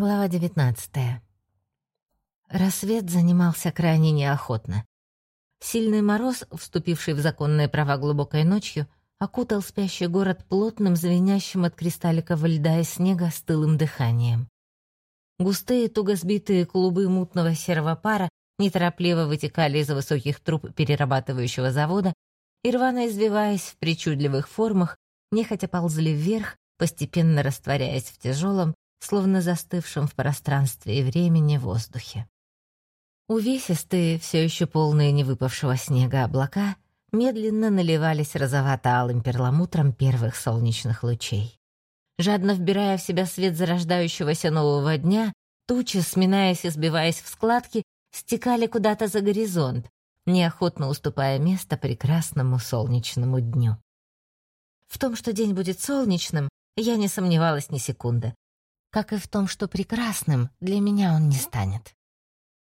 Глава 19. Рассвет занимался крайне неохотно. Сильный мороз, вступивший в законные права глубокой ночью, окутал спящий город плотным, звенящим от кристалликов льда и снега стылым дыханием. Густые, туго сбитые клубы мутного серого пара неторопливо вытекали из высоких труб перерабатывающего завода и, рвано извиваясь в причудливых формах, нехотя ползли вверх, постепенно растворяясь в тяжелом, словно застывшем в пространстве и времени воздухе. Увесистые, все еще полные невыпавшего снега облака медленно наливались розовато-алым перламутром первых солнечных лучей. Жадно вбирая в себя свет зарождающегося нового дня, тучи, сминаясь и сбиваясь в складки, стекали куда-то за горизонт, неохотно уступая место прекрасному солнечному дню. В том, что день будет солнечным, я не сомневалась ни секунды, как и в том, что прекрасным для меня он не станет.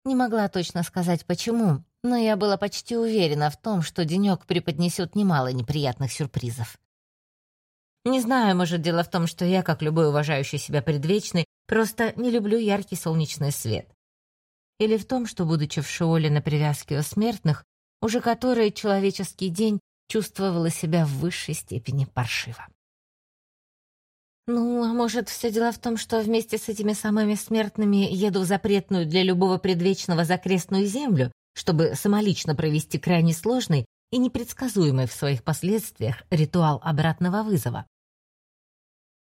Не могла точно сказать почему, но я была почти уверена в том, что денёк преподнесет немало неприятных сюрпризов. Не знаю, может, дело в том, что я, как любой уважающий себя предвечный, просто не люблю яркий солнечный свет. Или в том, что, будучи в Шиоле на привязке у смертных, уже который человеческий день чувствовала себя в высшей степени паршиво. Ну, а может, все дело в том, что вместе с этими самыми смертными еду в запретную для любого предвечного закрестную землю, чтобы самолично провести крайне сложный и непредсказуемый в своих последствиях ритуал обратного вызова.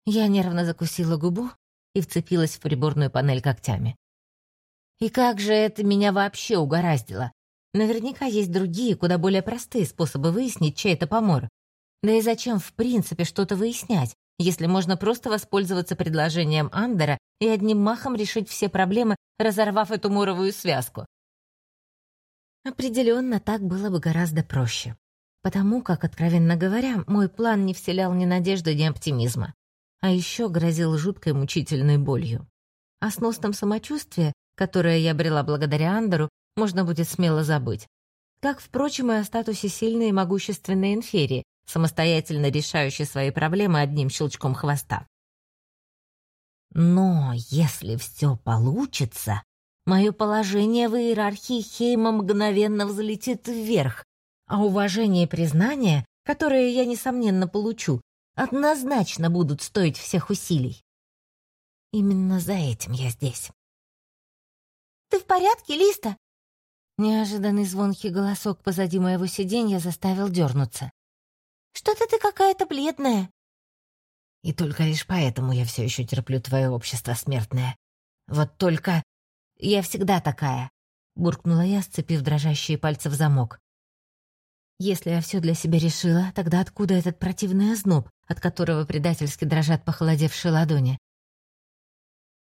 Я нервно закусила губу и вцепилась в приборную панель когтями. И как же это меня вообще угораздило? Наверняка есть другие, куда более простые способы выяснить чей-то помор. Да и зачем в принципе что-то выяснять, если можно просто воспользоваться предложением Андера и одним махом решить все проблемы, разорвав эту муровую связку. Определенно, так было бы гораздо проще. Потому как, откровенно говоря, мой план не вселял ни надежды, ни оптимизма. А еще грозил жуткой мучительной болью. О сносном самочувствии, которое я обрела благодаря Андеру, можно будет смело забыть. Как, впрочем, и о статусе сильной и могущественной инферии, самостоятельно решающий свои проблемы одним щелчком хвоста. Но если все получится, мое положение в иерархии Хейма мгновенно взлетит вверх, а уважение и признание, которые я, несомненно, получу, однозначно будут стоить всех усилий. Именно за этим я здесь. «Ты в порядке, Листа?» Неожиданный звонкий голосок позади моего сиденья заставил дернуться. Что-то ты какая-то бледная». «И только лишь поэтому я все еще терплю твое общество смертное. Вот только я всегда такая», — буркнула я, сцепив дрожащие пальцы в замок. «Если я все для себя решила, тогда откуда этот противный озноб, от которого предательски дрожат похолодевшие ладони?»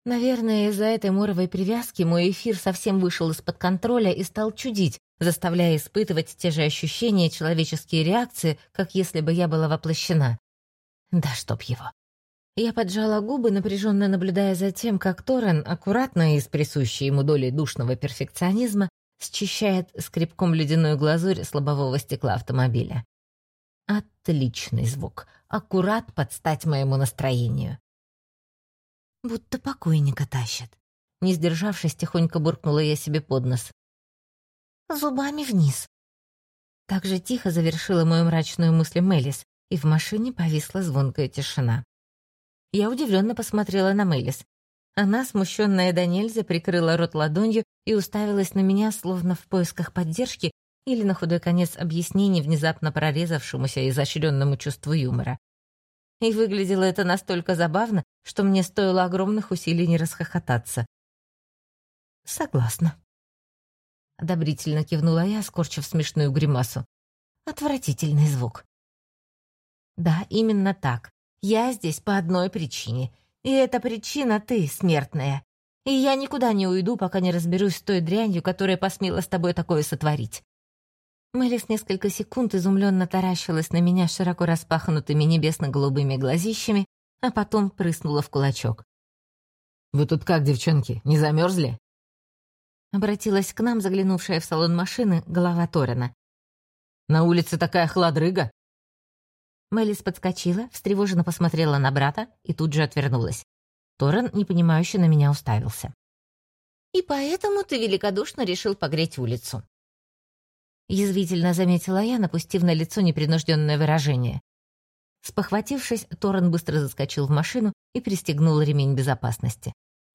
Наверное, из-за этой моровой привязки мой эфир совсем вышел из-под контроля и стал чудить, заставляя испытывать те же ощущения человеческие реакции, как если бы я была воплощена. Да чтоб его. Я поджала губы, напряженно наблюдая за тем, как Торрен, аккуратно и с присущей ему долей душного перфекционизма, счищает скребком ледяную глазурь с лобового стекла автомобиля. Отличный звук. Аккурат под стать моему настроению. Будто покойника тащат. Не сдержавшись, тихонько буркнула я себе под нос зубами вниз. Так же тихо завершила мою мрачную мысль Мелис, и в машине повисла звонкая тишина. Я удивленно посмотрела на Мелис. Она, смущенная до нельзя, прикрыла рот ладонью и уставилась на меня, словно в поисках поддержки или, на худой конец, объяснений внезапно прорезавшемуся изощренному чувству юмора. И выглядело это настолько забавно, что мне стоило огромных усилий не расхохотаться. «Согласна», одобрительно кивнула я, скорчив смешную гримасу. Отвратительный звук. Да, именно так. Я здесь по одной причине. И эта причина ты, смертная. И я никуда не уйду, пока не разберусь с той дрянью, которая посмела с тобой такое сотворить. Мэлис несколько секунд изумленно таращилась на меня широко распахнутыми небесно-голубыми глазищами, а потом прыснула в кулачок. «Вы тут как, девчонки, не замерзли? Обратилась к нам заглянувшая в салон машины голова Торина. «На улице такая хладрыга!» Мелис подскочила, встревоженно посмотрела на брата и тут же отвернулась. Торрен непонимающе на меня уставился. «И поэтому ты великодушно решил погреть улицу». Язвительно заметила я, напустив на лицо непринужденное выражение. Спохватившись, Торрен быстро заскочил в машину и пристегнул ремень безопасности.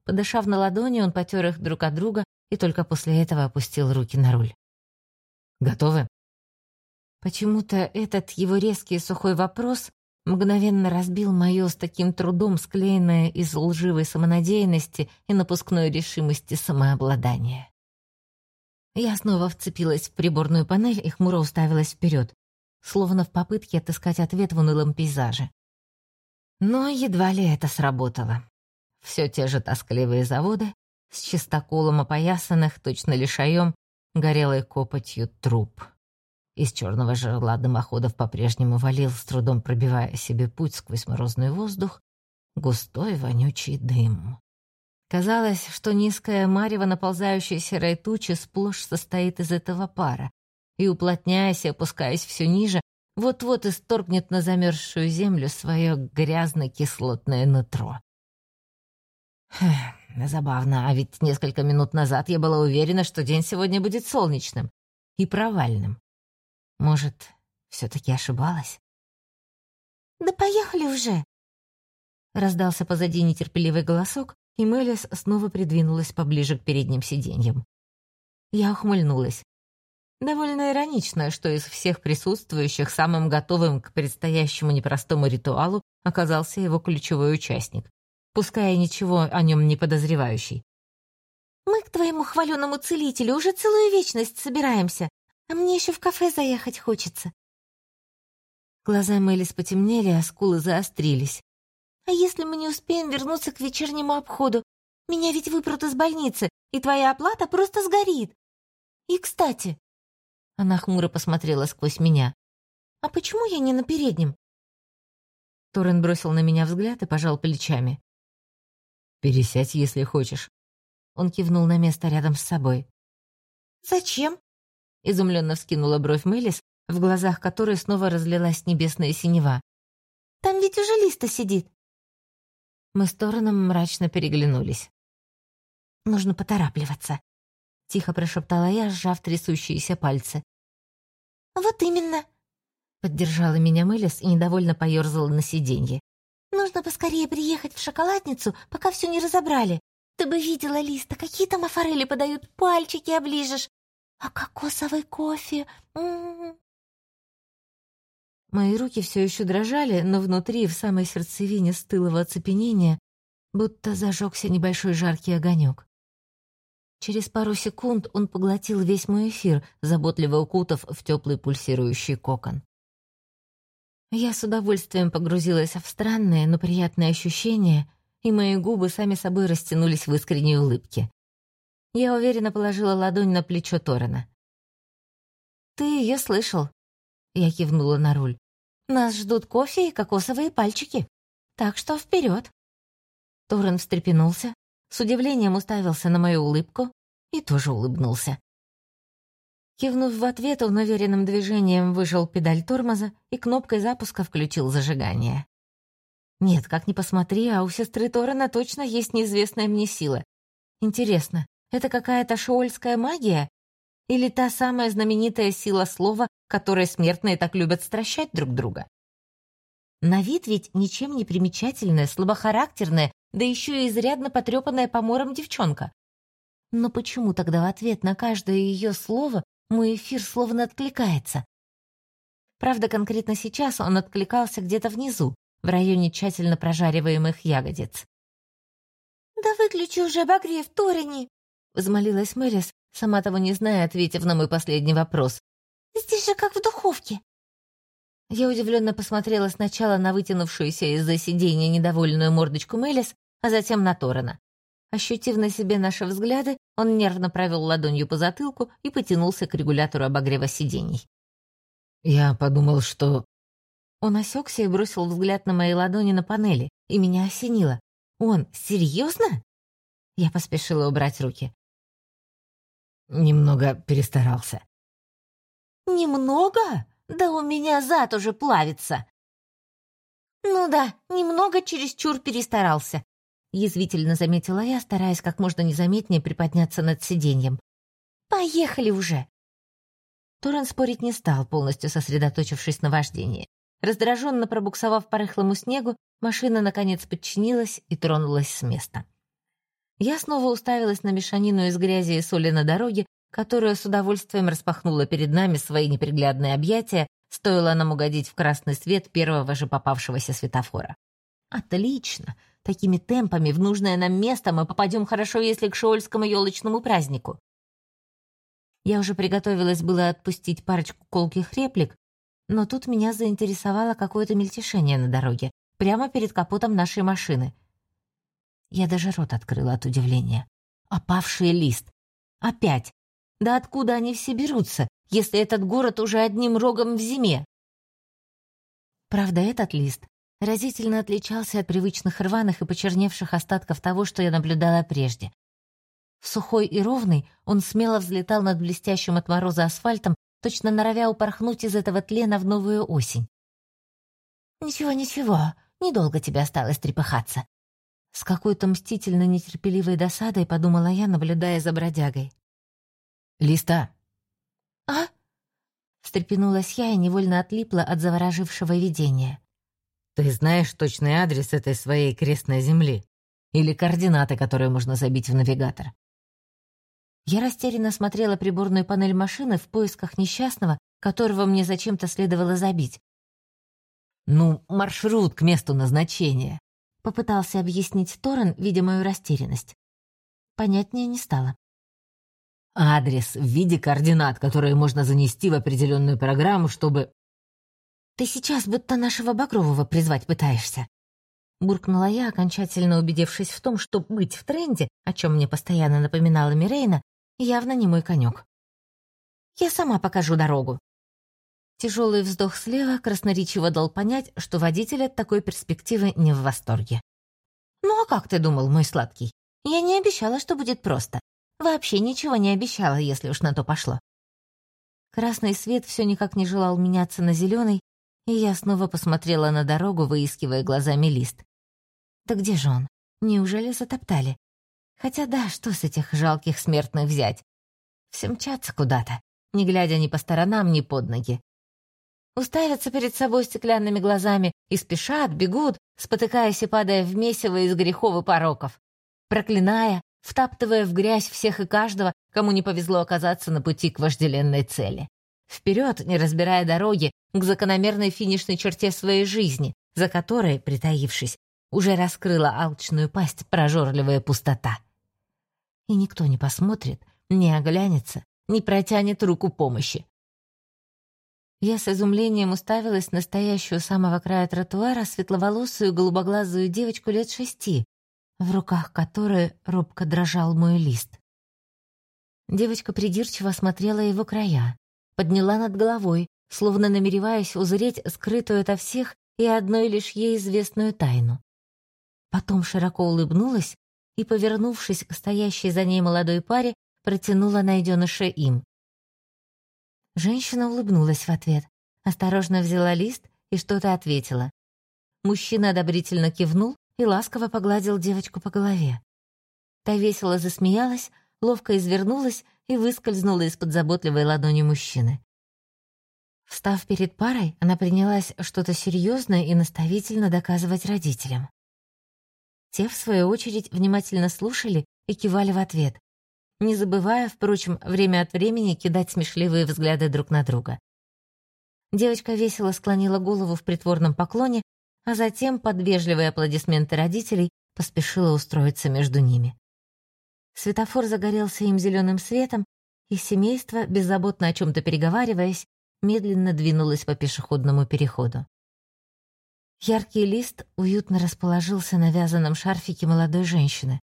Подышав на ладони, он потер их друг от друга и только после этого опустил руки на руль. «Готовы?» Почему-то этот его резкий сухой вопрос мгновенно разбил мое с таким трудом склеенное из лживой самонадеянности и напускной решимости самообладание. Я снова вцепилась в приборную панель и хмуро уставилась вперед, словно в попытке отыскать ответ в унылом пейзаже. Но едва ли это сработало. Все те же тоскливые заводы, с чистоколом опоясанных, точно лишаем, горелой копотью труп. Из черного жерла дымоходов по-прежнему валил, с трудом пробивая себе путь сквозь морозный воздух, густой вонючий дым. Казалось, что низкая марево наползающая серой тучи сплошь состоит из этого пара, и, уплотняясь и опускаясь все ниже, вот-вот исторгнет на замерзшую землю свое грязно-кислотное нутро. Хм, забавно, а ведь несколько минут назад я была уверена, что день сегодня будет солнечным и провальным. Может, все-таки ошибалась? «Да поехали уже!» Раздался позади нетерпеливый голосок, и Мелис снова придвинулась поближе к передним сиденьям. Я ухмыльнулась. Довольно иронично, что из всех присутствующих самым готовым к предстоящему непростому ритуалу оказался его ключевой участник, пускай и ничего о нем не подозревающий. «Мы к твоему хваленому целителю уже целую вечность собираемся. А мне еще в кафе заехать хочется». Глаза Мэлис потемнели, а скулы заострились. «А если мы не успеем вернуться к вечернему обходу? Меня ведь выпрут из больницы, и твоя оплата просто сгорит. И, кстати...» Она хмуро посмотрела сквозь меня. «А почему я не на переднем?» Торрен бросил на меня взгляд и пожал плечами. «Пересядь, если хочешь». Он кивнул на место рядом с собой. «Зачем?» Изумленно вскинула бровь Мелис, в глазах которой снова разлилась небесная синева. «Там ведь уже Листа сидит!» Мы с Тороном мрачно переглянулись. «Нужно поторапливаться», — тихо прошептала я, сжав трясущиеся пальцы. «Вот именно», — поддержала меня Мелис и недовольно поёрзала на сиденье. «Нужно поскорее приехать в шоколадницу, пока все не разобрали. Ты бы видела, Листа, какие там афорели подают, пальчики оближешь. А кокосовый кофе? М -м -м. Мои руки все еще дрожали, но внутри, в самой сердцевине стылого оцепенения, будто зажегся небольшой жаркий огонек. Через пару секунд он поглотил весь мой эфир, заботливо укутав в теплый пульсирующий кокон. Я с удовольствием погрузилась в странные, но приятные ощущения, и мои губы сами собой растянулись в искренней улыбке. Я уверенно положила ладонь на плечо Торена. «Ты ее слышал?» Я кивнула на руль. «Нас ждут кофе и кокосовые пальчики. Так что вперед!» Торрен встрепенулся, с удивлением уставился на мою улыбку и тоже улыбнулся. Кивнув в ответ, он уверенным движением выжал педаль тормоза и кнопкой запуска включил зажигание. Нет, как ни посмотри, а у сестры Торрена точно есть неизвестная мне сила. Интересно, это какая-то шоульская магия? Или та самая знаменитая сила слова, которой смертные так любят стращать друг друга? На вид ведь ничем не примечательная, слабохарактерная, да еще и изрядно потрепанная помором девчонка. Но почему тогда в ответ на каждое ее слово мой эфир словно откликается? Правда, конкретно сейчас он откликался где-то внизу, в районе тщательно прожариваемых ягодиц. «Да выключи уже обогрев, Торини!» Взмолилась Мэрис, сама того не зная, ответив на мой последний вопрос. «Здесь же как в духовке!» Я удивленно посмотрела сначала на вытянувшуюся из-за сиденья недовольную мордочку Мелис, а затем на Торана. Ощутив на себе наши взгляды, он нервно провел ладонью по затылку и потянулся к регулятору обогрева сидений. «Я подумал, что...» Он осекся и бросил взгляд на мои ладони на панели, и меня осенило. «Он серьезно?» Я поспешила убрать руки. Немного перестарался. «Немного? Да у меня зад уже плавится!» «Ну да, немного чересчур перестарался». Язвительно заметила я, стараясь как можно незаметнее приподняться над сиденьем. «Поехали уже!» Торрен спорить не стал, полностью сосредоточившись на вождении. Раздраженно пробуксовав по рыхлому снегу, машина наконец подчинилась и тронулась с места. Я снова уставилась на мешанину из грязи и соли на дороге, которая с удовольствием распахнула перед нами свои неприглядные объятия, стоило нам угодить в красный свет первого же попавшегося светофора. «Отлично! Такими темпами в нужное нам место мы попадем хорошо, если к шиольскому елочному празднику». Я уже приготовилась было отпустить парочку колких реплик, но тут меня заинтересовало какое-то мельтешение на дороге, прямо перед капотом нашей машины. Я даже рот открыла от удивления. Опавший лист. Опять. Да откуда они все берутся, если этот город уже одним рогом в зиме? Правда, этот лист разительно отличался от привычных рваных и почерневших остатков того, что я наблюдала прежде. Сухой и ровный, он смело взлетал над блестящим от мороза асфальтом, точно норовя упорхнуть из этого тлена в новую осень. «Ничего, ничего, недолго тебе осталось трепыхаться». С какой-то мстительно нетерпеливой досадой подумала я, наблюдая за бродягой. «Листа!» «А?» Встрепенулась я и невольно отлипла от заворожившего видения. «Ты знаешь точный адрес этой своей крестной земли? Или координаты, которые можно забить в навигатор?» Я растерянно смотрела приборную панель машины в поисках несчастного, которого мне зачем-то следовало забить. «Ну, маршрут к месту назначения», — попытался объяснить Торрен, видя мою растерянность. Понятнее не стало. Адрес в виде координат, которые можно занести в определенную программу, чтобы... «Ты сейчас будто нашего Багрового призвать пытаешься», буркнула я, окончательно убедившись в том, что быть в тренде, о чем мне постоянно напоминала Мирейна, явно не мой конек. «Я сама покажу дорогу». Тяжелый вздох слева красноречиво дал понять, что водитель от такой перспективы не в восторге. «Ну а как ты думал, мой сладкий? Я не обещала, что будет просто. Вообще ничего не обещала, если уж на то пошло. Красный свет все никак не желал меняться на зеленый, и я снова посмотрела на дорогу, выискивая глазами лист. Да где же он? Неужели затоптали? Хотя да, что с этих жалких смертных взять? Все мчатся куда-то, не глядя ни по сторонам, ни под ноги. Уставятся перед собой стеклянными глазами и спешат, бегут, спотыкаясь и падая в месиво из грехов и пороков, проклиная, втаптывая в грязь всех и каждого, кому не повезло оказаться на пути к вожделенной цели. Вперед, не разбирая дороги, к закономерной финишной черте своей жизни, за которой, притаившись, уже раскрыла алчную пасть прожорливая пустота. И никто не посмотрит, не оглянется, не протянет руку помощи. Я с изумлением уставилась на стоящую самого края тротуара светловолосую голубоглазую девочку лет шести, в руках которой робко дрожал мой лист. Девочка придирчиво осмотрела его края, подняла над головой, словно намереваясь узреть скрытую ото всех и одной лишь ей известную тайну. Потом широко улыбнулась и, повернувшись к стоящей за ней молодой паре, протянула найденыша им. Женщина улыбнулась в ответ, осторожно взяла лист и что-то ответила. Мужчина одобрительно кивнул и ласково погладил девочку по голове. Та весело засмеялась, ловко извернулась и выскользнула из-под заботливой ладони мужчины. Встав перед парой, она принялась что-то серьезное и наставительно доказывать родителям. Те, в свою очередь, внимательно слушали и кивали в ответ, не забывая, впрочем, время от времени кидать смешливые взгляды друг на друга. Девочка весело склонила голову в притворном поклоне а затем под вежливые аплодисменты родителей поспешила устроиться между ними. Светофор загорелся им зеленым светом, и семейство, беззаботно о чем-то переговариваясь, медленно двинулось по пешеходному переходу. Яркий лист уютно расположился на вязаном шарфике молодой женщины,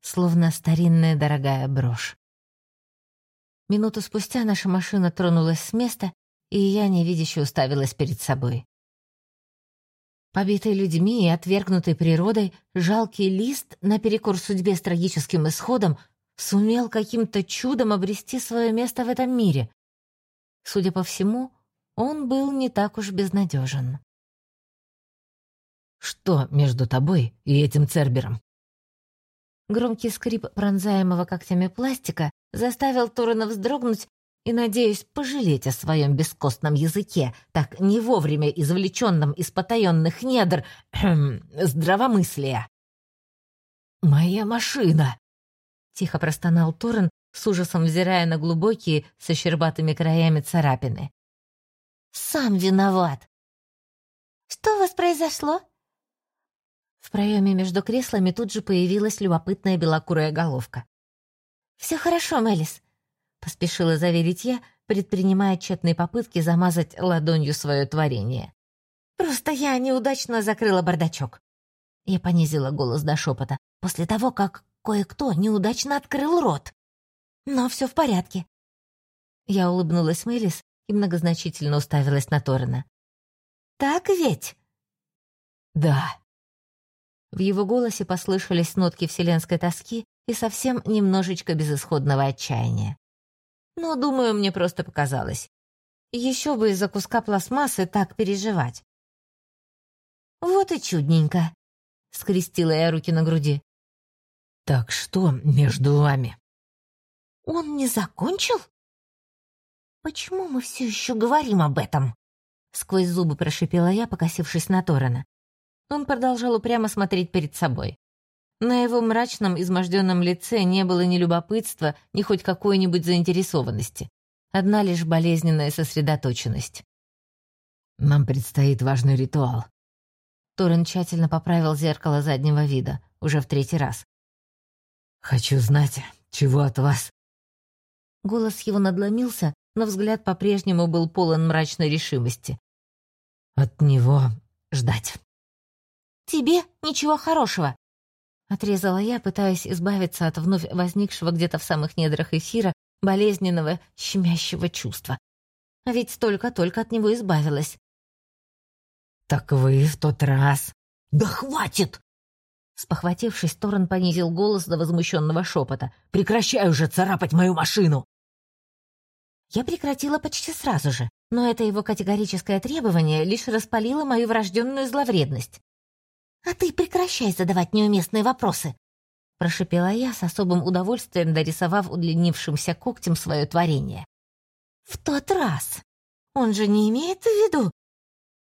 словно старинная дорогая брошь. Минуту спустя наша машина тронулась с места, и я невидяще уставилась перед собой. Побитый людьми и отвергнутый природой, жалкий лист, наперекор судьбе с трагическим исходом, сумел каким-то чудом обрести свое место в этом мире. Судя по всему, он был не так уж безнадежен. «Что между тобой и этим Цербером?» Громкий скрип пронзаемого когтями пластика заставил Торрена вздрогнуть и, надеюсь, пожалеть о своем бескостном языке, так не вовремя извлеченном из потаенных недр здравомыслия. «Моя машина!» — тихо простонал Торрен, с ужасом взирая на глубокие, со щербатыми краями царапины. «Сам виноват!» «Что у вас произошло?» В проеме между креслами тут же появилась любопытная белокурая головка. «Все хорошо, Мелис», — поспешила заверить я, предпринимая тщетные попытки замазать ладонью свое творение. «Просто я неудачно закрыла бардачок». Я понизила голос до шепота, после того, как кое-кто неудачно открыл рот. «Но все в порядке». Я улыбнулась Мелис и многозначительно уставилась на Торрена. «Так ведь?» «Да», в его голосе послышались нотки вселенской тоски и совсем немножечко безысходного отчаяния. Но, думаю, мне просто показалось. Еще бы из-за куска пластмассы так переживать. «Вот и чудненько», — скрестила я руки на груди. «Так что между вами?» «Он не закончил?» «Почему мы все еще говорим об этом?» Сквозь зубы прошипела я, покосившись на Торрена. Он продолжал упрямо смотреть перед собой. На его мрачном, изможденном лице не было ни любопытства, ни хоть какой-нибудь заинтересованности. Одна лишь болезненная сосредоточенность. «Нам предстоит важный ритуал». Торрен тщательно поправил зеркало заднего вида, уже в третий раз. «Хочу знать, чего от вас?» Голос его надломился, но взгляд по-прежнему был полон мрачной решимости. «От него ждать». «Тебе ничего хорошего!» Отрезала я, пытаясь избавиться от вновь возникшего где-то в самых недрах эфира болезненного, щемящего чувства. А ведь только-только от него избавилась. «Так вы в тот раз...» «Да хватит!» Спохватившись, Торрен понизил голос до возмущенного шепота. «Прекращай уже царапать мою машину!» Я прекратила почти сразу же, но это его категорическое требование лишь распалило мою врожденную зловредность. «А ты прекращай задавать неуместные вопросы!» Прошипела я с особым удовольствием, дорисовав удлинившимся когтем свое творение. «В тот раз! Он же не имеет в виду...»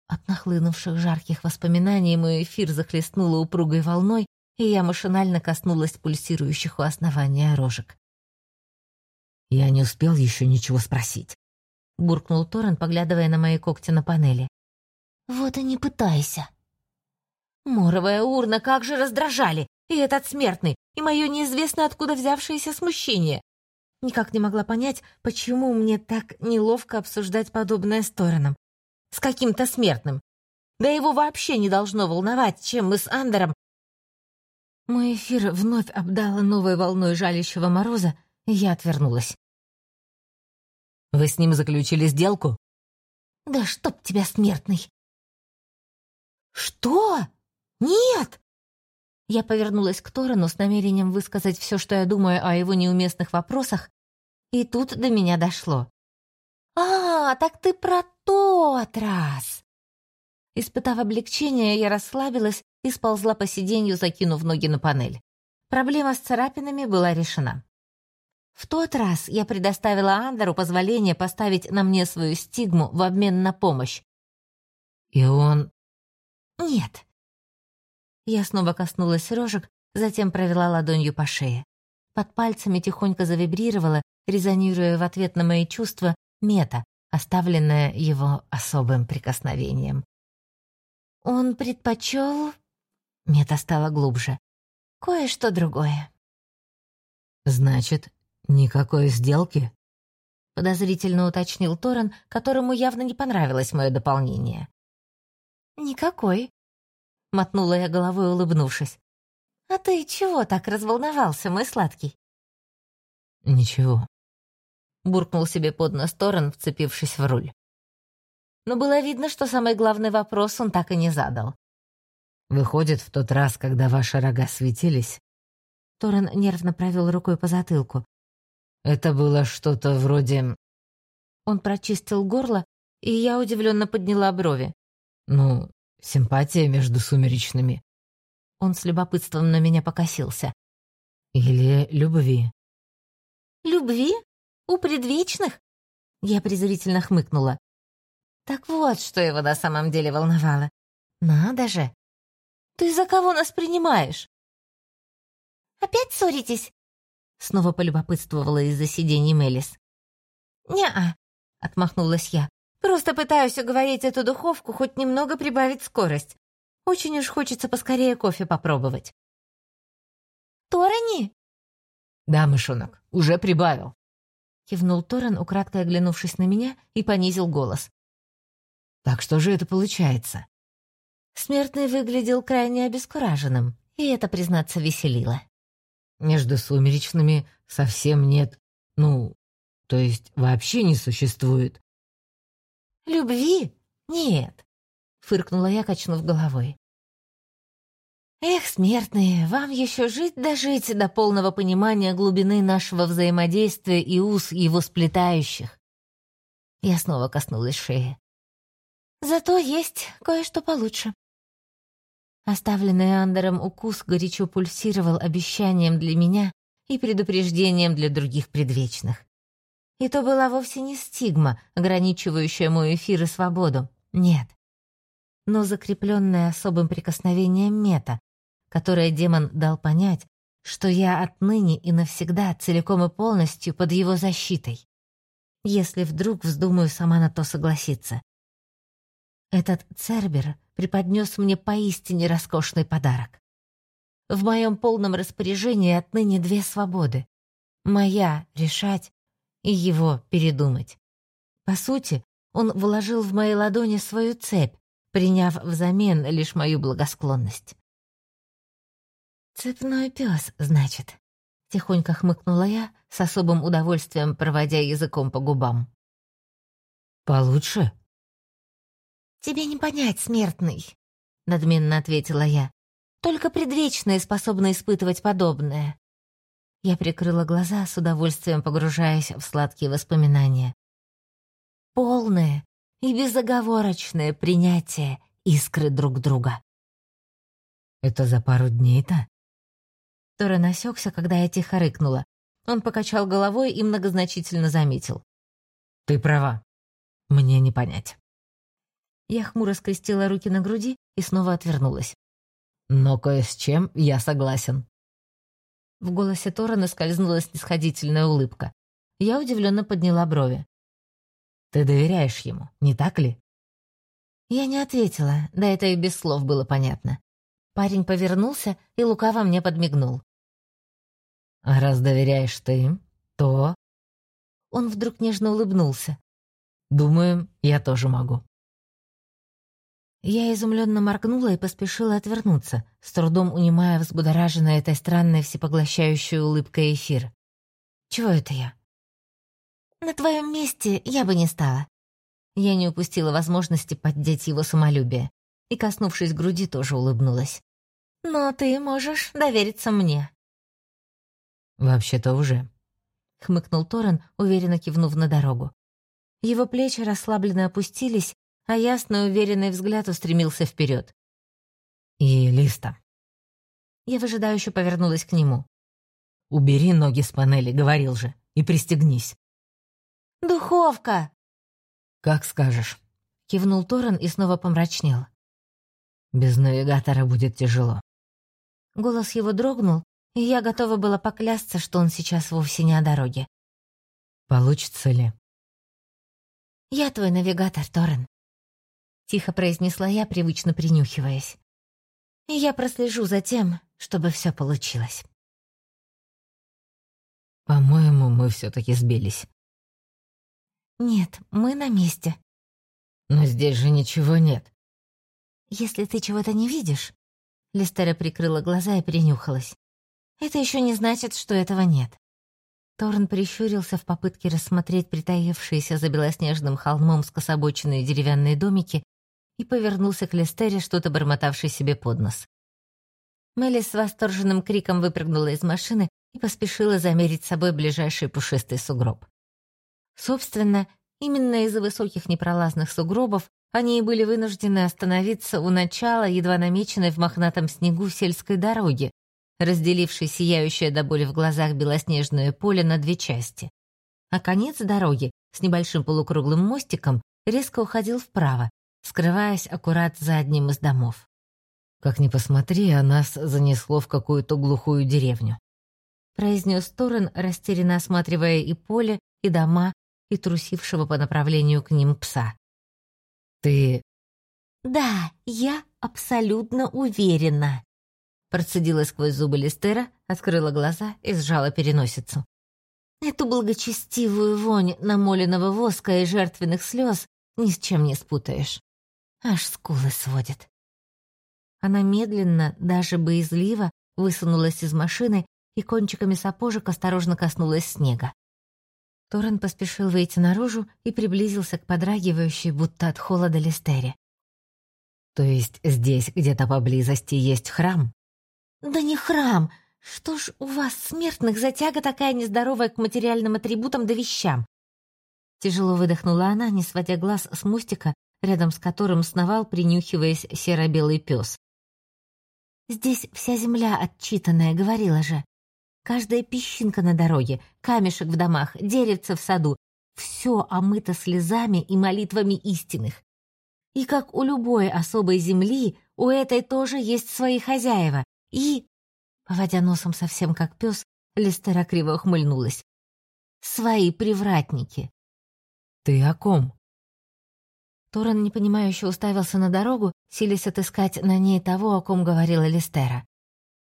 От нахлынувших жарких воспоминаний мой эфир захлестнуло упругой волной, и я машинально коснулась пульсирующих у основания рожек. «Я не успел еще ничего спросить», — буркнул Торрен, поглядывая на мои когти на панели. «Вот и не пытайся», Моровая урна как же раздражали! И этот смертный, и мое неизвестно откуда взявшееся смущение. Никак не могла понять, почему мне так неловко обсуждать подобное с Тораном. С каким-то смертным. Да его вообще не должно волновать, чем мы с Андером... Мой эфир вновь обдало новой волной жалящего мороза, и я отвернулась. «Вы с ним заключили сделку?» «Да чтоб тебя, смертный!» «Что?» «Нет!» Я повернулась к Торану с намерением высказать все, что я думаю о его неуместных вопросах, и тут до меня дошло. «А, так ты про тот раз!» Испытав облегчение, я расслабилась и сползла по сиденью, закинув ноги на панель. Проблема с царапинами была решена. В тот раз я предоставила Андеру позволение поставить на мне свою стигму в обмен на помощь. И он... Нет, я снова коснулась рожек, затем провела ладонью по шее. Под пальцами тихонько завибрировала, резонируя в ответ на мои чувства, мета, оставленная его особым прикосновением. Он предпочел... Мета стала глубже. Кое-что другое. «Значит, никакой сделки?» Подозрительно уточнил Торрен, которому явно не понравилось мое дополнение. «Никакой», — мотнула я головой, улыбнувшись. «А ты чего так разволновался, мой сладкий?» «Ничего», — буркнул себе под нос Торрен, вцепившись в руль. Но было видно, что самый главный вопрос он так и не задал. «Выходит, в тот раз, когда ваши рога светились...» Торрен нервно провел рукой по затылку. «Это было что-то вроде...» Он прочистил горло, и я удивленно подняла брови. «Ну, Симпатия между сумеречными. Он с любопытством на меня покосился. Или любви. Любви? У предвечных? Я презрительно хмыкнула. Так вот, что его на самом деле волновало. Надо же. Ты за кого нас принимаешь? Опять ссоритесь? Снова полюбопытствовала из-за сидений Мелис. «Не-а», — отмахнулась я. «Просто пытаюсь уговорить эту духовку хоть немного прибавить скорость. Очень уж хочется поскорее кофе попробовать». «Торони?» «Да, мышонок, уже прибавил», — кивнул Торан, украдкой оглянувшись на меня, и понизил голос. «Так что же это получается?» Смертный выглядел крайне обескураженным, и это, признаться, веселило. Между сумеречными совсем нет, ну, то есть вообще не существует. Любви? Нет, фыркнула я, качнув головой. Эх, смертные, вам еще жить дожить до полного понимания глубины нашего взаимодействия и уз его сплетающих. Я снова коснулась шеи. Зато есть кое-что получше. Оставленный Андером укус горячо пульсировал обещанием для меня и предупреждением для других предвечных. И то была вовсе не стигма, ограничивающая мой эфир и свободу. Нет. Но закрепленная особым прикосновением мета, которое демон дал понять, что я отныне и навсегда целиком и полностью под его защитой. Если вдруг вздумаю сама на то согласиться. Этот Цербер преподнес мне поистине роскошный подарок. В моем полном распоряжении отныне две свободы. Моя — решать и его передумать. По сути, он вложил в мои ладони свою цепь, приняв взамен лишь мою благосклонность. «Цепной пес, значит», — тихонько хмыкнула я, с особым удовольствием проводя языком по губам. «Получше?» «Тебе не понять, смертный», — надменно ответила я. «Только предвечные способны испытывать подобное». Я прикрыла глаза, с удовольствием погружаясь в сладкие воспоминания. Полное и безоговорочное принятие искры друг друга. «Это за пару дней-то?» Тора насекся, когда я тихо рыкнула. Он покачал головой и многозначительно заметил. «Ты права. Мне не понять». Я хмуро скрестила руки на груди и снова отвернулась. «Но кое с чем я согласен». В голосе Торана скользнула снисходительная улыбка. Я удивленно подняла брови. «Ты доверяешь ему, не так ли?» Я не ответила, да это и без слов было понятно. Парень повернулся и лукаво мне подмигнул. «А раз доверяешь ты, то...» Он вдруг нежно улыбнулся. «Думаю, я тоже могу». Я изумленно моргнула и поспешила отвернуться, с трудом унимая взбудораженной этой странной всепоглощающей улыбкой эфир. «Чего это я?» «На твоем месте я бы не стала». Я не упустила возможности поддеть его самолюбие и, коснувшись груди, тоже улыбнулась. «Но ты можешь довериться мне». «Вообще-то уже», — хмыкнул Торрен, уверенно кивнув на дорогу. Его плечи расслабленно опустились, а ясный уверенный взгляд устремился вперед. «И Листа». Я выжидающе повернулась к нему. «Убери ноги с панели, говорил же, и пристегнись». «Духовка!» «Как скажешь», — кивнул Торрен и снова помрачнел. «Без навигатора будет тяжело». Голос его дрогнул, и я готова была поклясться, что он сейчас вовсе не о дороге. «Получится ли?» «Я твой навигатор, Торрен», тихо произнесла я, привычно принюхиваясь. И я прослежу за тем, чтобы все получилось. По-моему, мы все-таки сбились. Нет, мы на месте. Но здесь же ничего нет. Если ты чего-то не видишь... Листера прикрыла глаза и принюхалась. Это еще не значит, что этого нет. Торн прищурился в попытке рассмотреть притаившиеся за белоснежным холмом скособоченные деревянные домики и повернулся к Лестере, что-то бормотавшей себе под нос. Мелли с восторженным криком выпрыгнула из машины и поспешила замерить собой ближайший пушистый сугроб. Собственно, именно из-за высоких непролазных сугробов они и были вынуждены остановиться у начала едва намеченной в мохнатом снегу сельской дороги, разделивший сияющее до боли в глазах белоснежное поле на две части. А конец дороги с небольшим полукруглым мостиком резко уходил вправо, скрываясь аккурат за одним из домов. «Как ни посмотри, а нас занесло в какую-то глухую деревню», произнес Торрен, растерянно осматривая и поле, и дома, и трусившего по направлению к ним пса. «Ты...» «Да, я абсолютно уверена», процедила сквозь зубы Листера, открыла глаза и сжала переносицу. Эту благочестивую вонь намоленного воска и жертвенных слез ни с чем не спутаешь. Аж скулы сводит. Она медленно, даже боязливо, высунулась из машины и кончиками сапожек осторожно коснулась снега. Торрен поспешил выйти наружу и приблизился к подрагивающей, будто от холода Листере. «То есть здесь где-то поблизости есть храм?» «Да не храм! Что ж у вас, смертных, затяга такая нездоровая к материальным атрибутам да вещам?» Тяжело выдохнула она, не сводя глаз с мостика, рядом с которым сновал, принюхиваясь, серо-белый пес. «Здесь вся земля отчитанная, говорила же. Каждая песчинка на дороге, камешек в домах, деревце в саду — все омыто слезами и молитвами истинных. И как у любой особой земли, у этой тоже есть свои хозяева, и, поводя носом совсем как пес, Листера криво ухмыльнулась. Свои привратники. Ты о ком? Торрен непонимающе уставился на дорогу, силясь отыскать на ней того, о ком говорила Листера.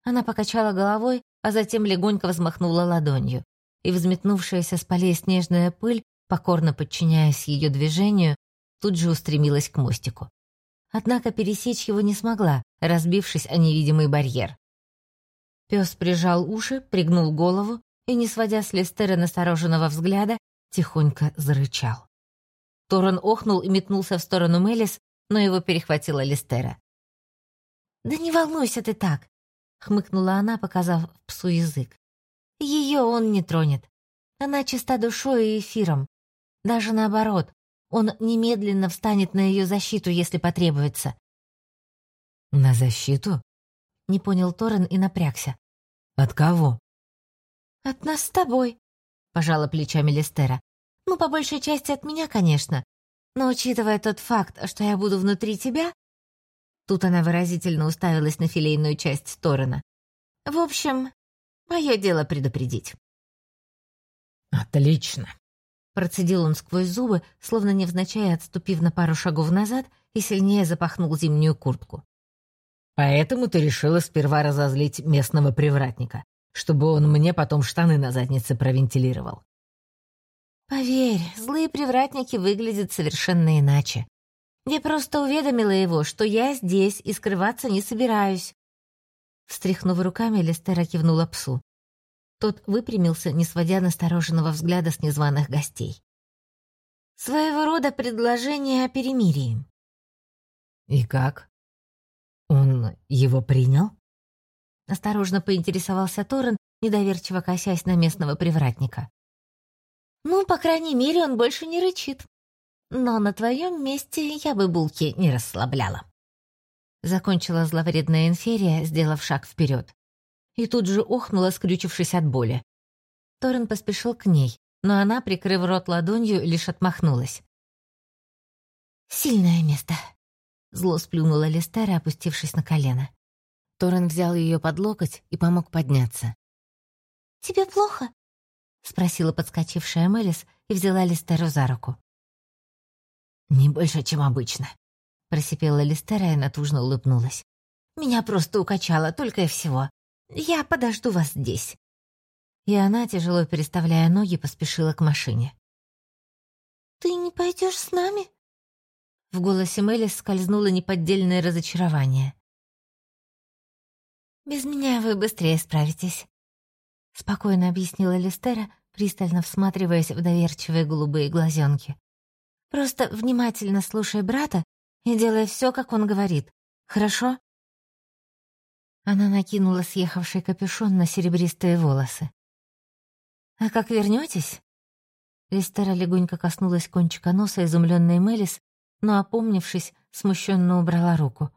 Она покачала головой, а затем легонько взмахнула ладонью, и взметнувшаяся с полей снежная пыль, покорно подчиняясь ее движению, тут же устремилась к мостику однако пересечь его не смогла, разбившись о невидимый барьер. Пес прижал уши, пригнул голову и, не сводя с Лестера настороженного взгляда, тихонько зарычал. Торрен охнул и метнулся в сторону Мелис, но его перехватила Лестера. «Да не волнуйся ты так!» — хмыкнула она, показав псу язык. «Ее он не тронет. Она чиста душой и эфиром. Даже наоборот, он немедленно встанет на ее защиту, если потребуется. «На защиту?» — не понял Торрен и напрягся. «От кого?» «От нас с тобой», — пожала плечами Листера. «Ну, по большей части от меня, конечно. Но учитывая тот факт, что я буду внутри тебя...» Тут она выразительно уставилась на филейную часть Торрена. «В общем, мое дело предупредить». «Отлично», Процедил он сквозь зубы, словно невзначай отступив на пару шагов назад и сильнее запахнул зимнюю куртку. «Поэтому ты решила сперва разозлить местного привратника, чтобы он мне потом штаны на заднице провентилировал». «Поверь, злые привратники выглядят совершенно иначе. Я просто уведомила его, что я здесь и скрываться не собираюсь». Встряхнув руками, Лестера кивнула псу. Тот выпрямился, не сводя настороженного взгляда с незваных гостей. «Своего рода предложение о перемирии». «И как? Он его принял?» Осторожно поинтересовался Торрен, недоверчиво косясь на местного привратника. «Ну, по крайней мере, он больше не рычит. Но на твоем месте я бы булки не расслабляла». Закончила зловредная инферия, сделав шаг вперед и тут же охнула, скрючившись от боли. Торрен поспешил к ней, но она, прикрыв рот ладонью, лишь отмахнулась. «Сильное место», — зло сплюнула Листера, опустившись на колено. Торрен взял ее под локоть и помог подняться. «Тебе плохо?» — спросила подскочившая Мелис и взяла Листеру за руку. «Не больше, чем обычно», — просипела Листера и натужно улыбнулась. «Меня просто укачало, только и всего. Я подожду вас здесь». И она, тяжело переставляя ноги, поспешила к машине. «Ты не пойдешь с нами?» В голосе Мелис скользнуло неподдельное разочарование. «Без меня вы быстрее справитесь», — спокойно объяснила Листера, пристально всматриваясь в доверчивые голубые глазенки. «Просто внимательно слушай брата и делай все, как он говорит. Хорошо?» Она накинула съехавший капюшон на серебристые волосы. «А как вернетесь?» Листера легонько коснулась кончика носа изумленной Мелис, но, опомнившись, смущенно убрала руку.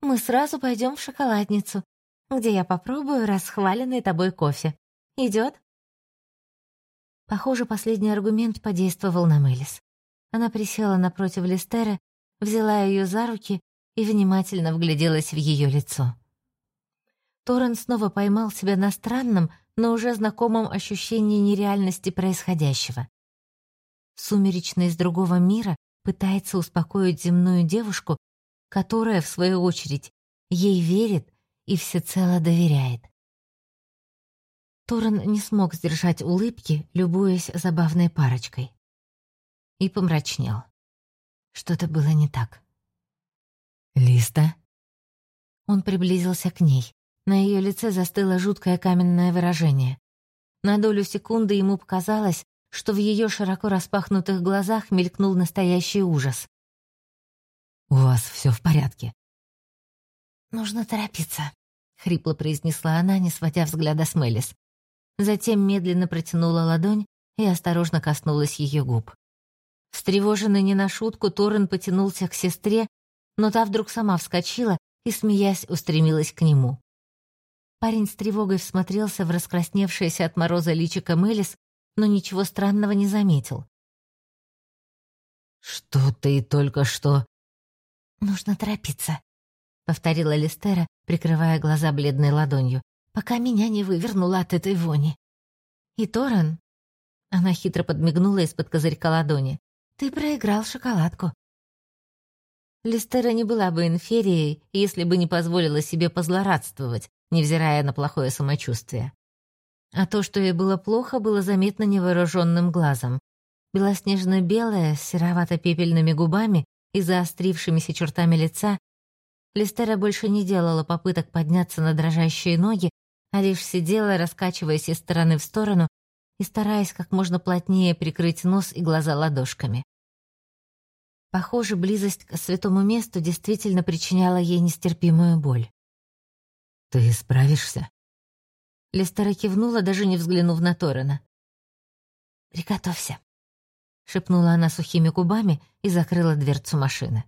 «Мы сразу пойдем в шоколадницу. Где я попробую расхваленный тобой кофе. Идет? Похоже, последний аргумент подействовал на Мелис. Она присела напротив Листеры, взяла ее за руки и внимательно вгляделась в ее лицо. Торрен снова поймал себя на странном, но уже знакомом ощущении нереальности происходящего. Сумеречный из другого мира пытается успокоить земную девушку, которая, в свою очередь, ей верит и всецело доверяет. Торрен не смог сдержать улыбки, любуясь забавной парочкой. И помрачнел. Что-то было не так. «Листа?» Он приблизился к ней. На ее лице застыло жуткое каменное выражение. На долю секунды ему показалось, что в ее широко распахнутых глазах мелькнул настоящий ужас. «У вас все в порядке?» «Нужно торопиться», — хрипло произнесла она, не сводя взгляда с Мелис. Затем медленно протянула ладонь и осторожно коснулась ее губ. Встревоженный не на шутку, Торрен потянулся к сестре, но та вдруг сама вскочила и, смеясь, устремилась к нему. Парень с тревогой всмотрелся в раскрасневшееся от мороза личико Мелис, но ничего странного не заметил. «Что ты только что...» «Нужно торопиться», — повторила Листера, прикрывая глаза бледной ладонью, пока меня не вывернуло от этой вони. «И Торан...» Она хитро подмигнула из-под козырька ладони. «Ты проиграл шоколадку». Листера не была бы инферией, если бы не позволила себе позлорадствовать, невзирая на плохое самочувствие. А то, что ей было плохо, было заметно невооруженным глазом. Белоснежно-белая, с серовато-пепельными губами и заострившимися чертами лица, Листера больше не делала попыток подняться на дрожащие ноги, а лишь сидела, раскачиваясь из стороны в сторону и стараясь как можно плотнее прикрыть нос и глаза ладошками. Похоже, близость к святому месту действительно причиняла ей нестерпимую боль. «Ты справишься?» Лестера кивнула, даже не взглянув на Торрена. «Приготовься», — шепнула она сухими губами и закрыла дверцу машины.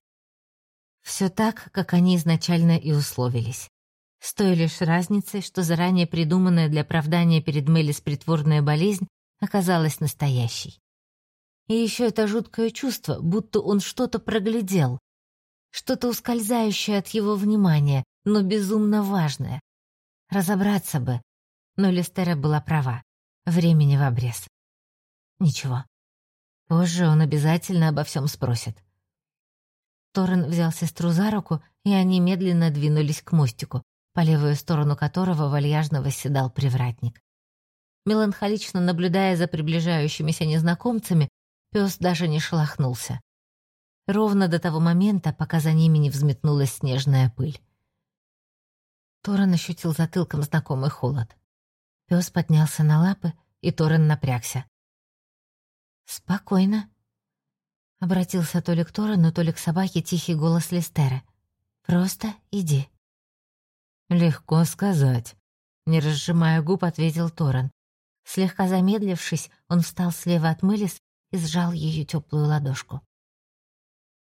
Все так, как они изначально и условились. С той лишь разницей, что заранее придуманная для оправдания перед Мелис притворная болезнь оказалась настоящей. И еще это жуткое чувство, будто он что-то проглядел. Что-то ускользающее от его внимания, но безумно важное. Разобраться бы. Но Листера была права. Времени в обрез. Ничего. Позже он обязательно обо всем спросит. Торрен взял сестру за руку, и они медленно двинулись к мостику, по левую сторону которого вальяжно восседал привратник. Меланхолично наблюдая за приближающимися незнакомцами, Пес даже не шелохнулся. Ровно до того момента, пока за ними не взметнулась снежная пыль. Торрен ощутил затылком знакомый холод. Пес поднялся на лапы, и Торрен напрягся. «Спокойно», — обратился то ли к Торрену, то ли к собаке тихий голос Листера. «Просто иди». «Легко сказать», — не разжимая губ, ответил Торрен. Слегка замедлившись, он встал слева от Мылис и сжал ее теплую ладошку.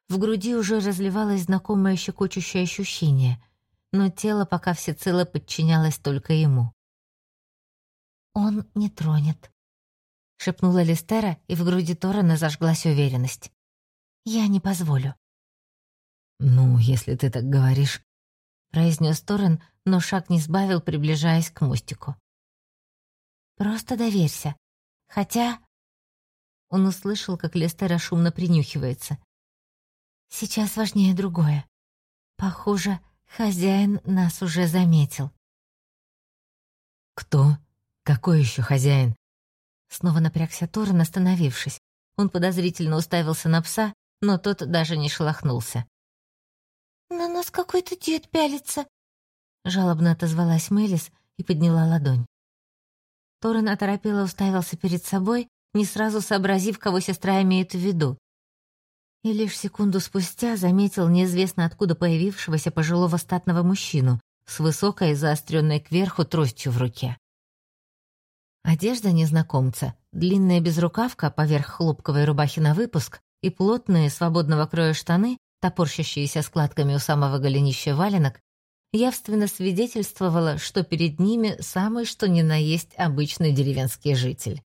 В груди уже разливалось знакомое щекочущее ощущение, но тело пока всецело подчинялось только ему. «Он не тронет», — шепнула Листера, и в груди Торана зажглась уверенность. «Я не позволю». «Ну, если ты так говоришь», — произнес Торрен, но шаг не сбавил, приближаясь к мостику. «Просто доверься. Хотя он услышал, как Лестера шумно принюхивается. «Сейчас важнее другое. Похоже, хозяин нас уже заметил». «Кто? Какой еще хозяин?» Снова напрягся Торрен, остановившись. Он подозрительно уставился на пса, но тот даже не шелохнулся. «На нас какой-то дед пялится», — жалобно отозвалась Мелис и подняла ладонь. Торрен оторопело уставился перед собой, не сразу сообразив, кого сестра имеет в виду. И лишь секунду спустя заметил неизвестно откуда появившегося пожилого статного мужчину с высокой, заостренной кверху тростью в руке. Одежда незнакомца, длинная безрукавка поверх хлопковой рубахи на выпуск и плотные, свободного кроя штаны, топорщащиеся складками у самого голенища валенок, явственно свидетельствовало, что перед ними самый что ни на есть обычный деревенский житель.